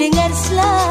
dengar selalu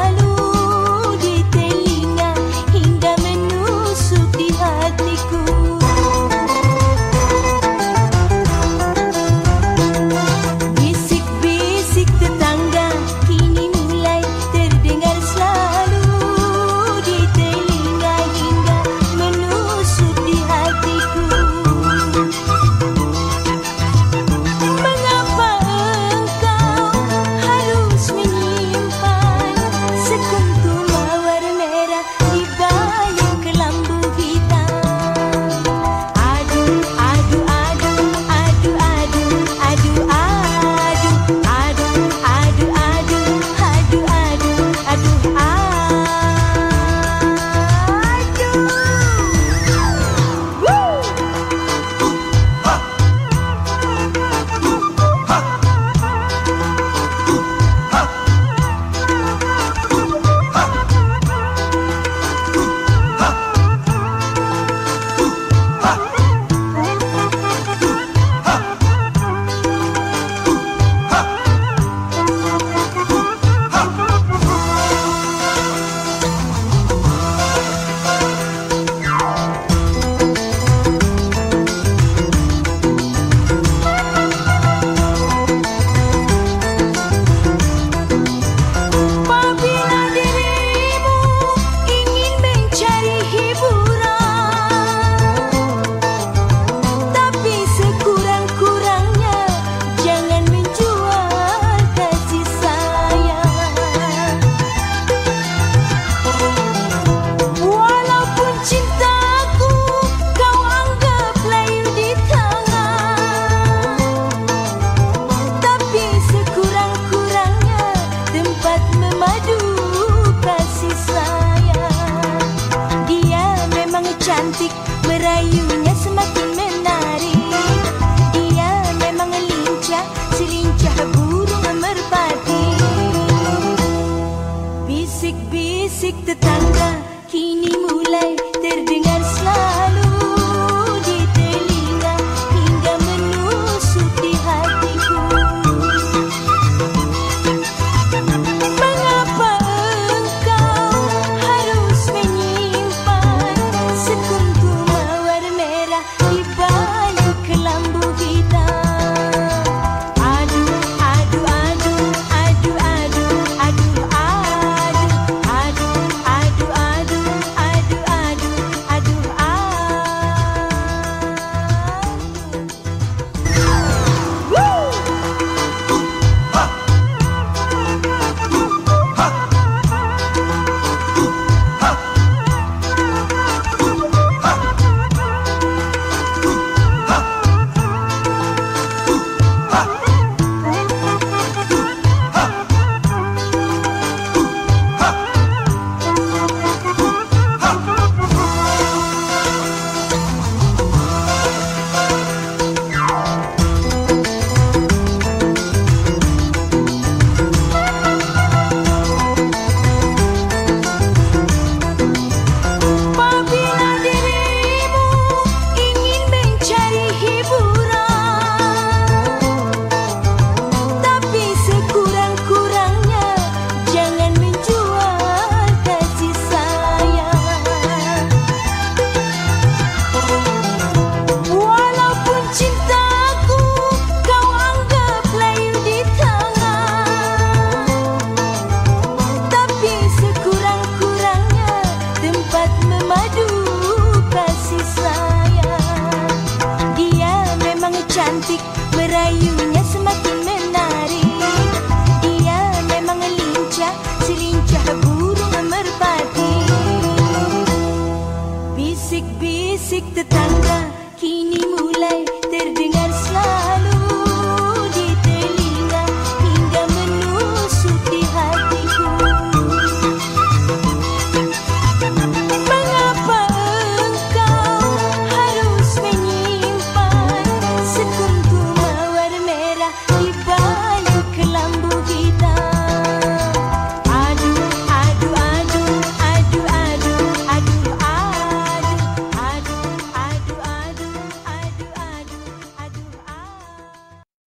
cantik Merayunya semakin menarik. Dia memang lincah Selincah burung merpati. Bisik-bisik tetangga Kini mulai terdengar selalu romantic